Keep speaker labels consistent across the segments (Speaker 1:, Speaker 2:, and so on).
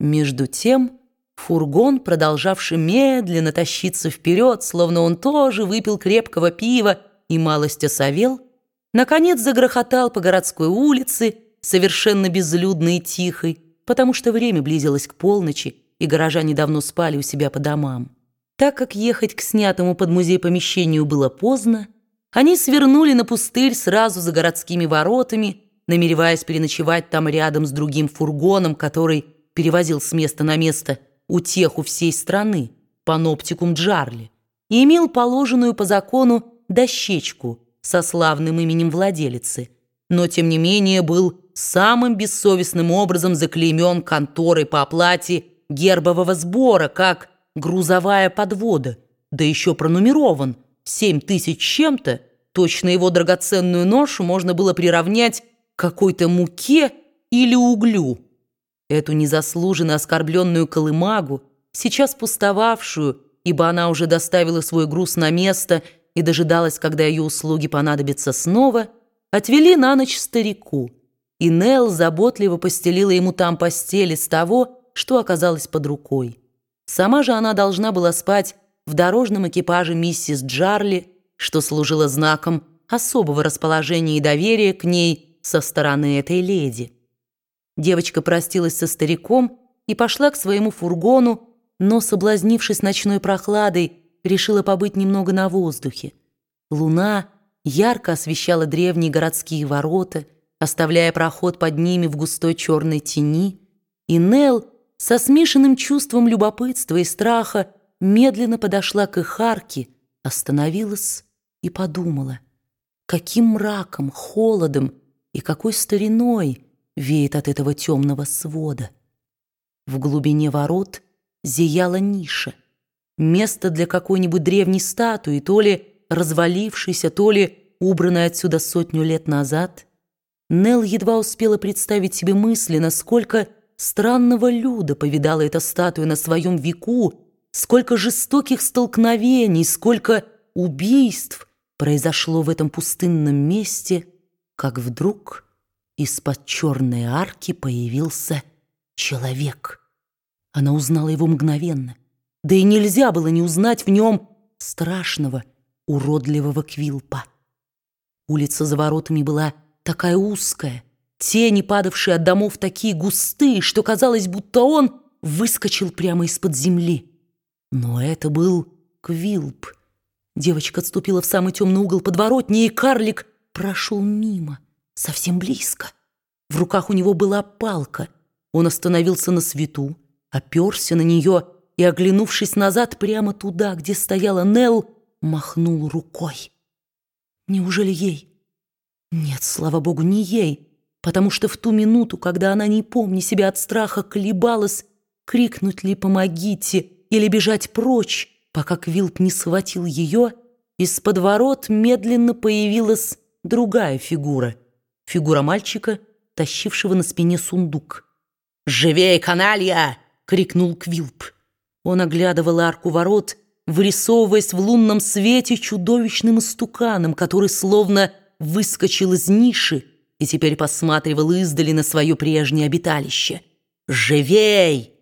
Speaker 1: Между тем фургон, продолжавший медленно тащиться вперед, словно он тоже выпил крепкого пива и малость осовел, наконец загрохотал по городской улице, совершенно безлюдной и тихой, потому что время близилось к полночи, и горожане давно спали у себя по домам. Так как ехать к снятому под музей помещению было поздно, они свернули на пустырь сразу за городскими воротами, намереваясь переночевать там рядом с другим фургоном, который перевозил с места на место утеху всей страны, паноптикум Джарли, и имел положенную по закону дощечку со славным именем владелицы, но, тем не менее, был самым бессовестным образом заклеймен конторой по оплате гербового сбора, как грузовая подвода, да еще пронумерован семь тысяч чем-то, точно его драгоценную ношу можно было приравнять к какой-то муке или углю. Эту незаслуженно оскорбленную колымагу, сейчас пустовавшую, ибо она уже доставила свой груз на место и дожидалась, когда ее услуги понадобятся снова, отвели на ночь старику, и Нелл заботливо постелила ему там постель из того, что оказалось под рукой. Сама же она должна была спать в дорожном экипаже миссис Джарли, что служило знаком особого расположения и доверия к ней со стороны этой леди. Девочка простилась со стариком и пошла к своему фургону, но, соблазнившись ночной прохладой, решила побыть немного на воздухе. Луна ярко освещала древние городские ворота, оставляя проход под ними в густой черной тени, и Нелл со смешанным чувством любопытства и страха медленно подошла к их арке, остановилась и подумала, каким мраком, холодом и какой стариной веет от этого темного свода. В глубине ворот зияла ниша, место для какой-нибудь древней статуи, то ли развалившейся, то ли убранной отсюда сотню лет назад. Нелл едва успела представить себе мысленно, сколько странного люда повидала эта статуя на своем веку, сколько жестоких столкновений, сколько убийств произошло в этом пустынном месте, как вдруг из-под черной арки появился человек. Она узнала его мгновенно. Да и нельзя было не узнать в нем страшного, уродливого Квилпа. Улица за воротами была такая узкая, тени, падавшие от домов, такие густые, что казалось, будто он выскочил прямо из-под земли. Но это был Квилп. Девочка отступила в самый темный угол подворотни, и карлик прошел мимо совсем близко. В руках у него была палка. Он остановился на свету, оперся на нее и, оглянувшись назад прямо туда, где стояла Нелл, махнул рукой. Неужели ей? Нет, слава богу, не ей, потому что в ту минуту, когда она, не помня себя от страха, колебалась, крикнуть ли «помогите» или бежать прочь, пока Квилп не схватил ее, из-под ворот медленно появилась другая фигура — фигура мальчика, тащившего на спине сундук. «Живей, каналья!» — крикнул Квилп. Он оглядывал арку ворот, вырисовываясь в лунном свете чудовищным истуканом, который словно выскочил из ниши и теперь посматривал издали на свое прежнее обиталище. «Живей!»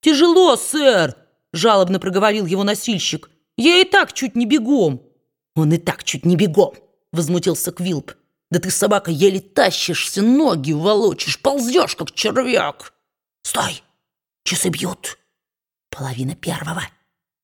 Speaker 1: «Тяжело, сэр!» — жалобно проговорил его носильщик. «Я и так чуть не бегом!» «Он и так чуть не бегом!» — возмутился Квилп. Да ты, собака, еле тащишься, ноги волочишь, ползешь, как червяк. Стой! Часы бьют. Половина первого.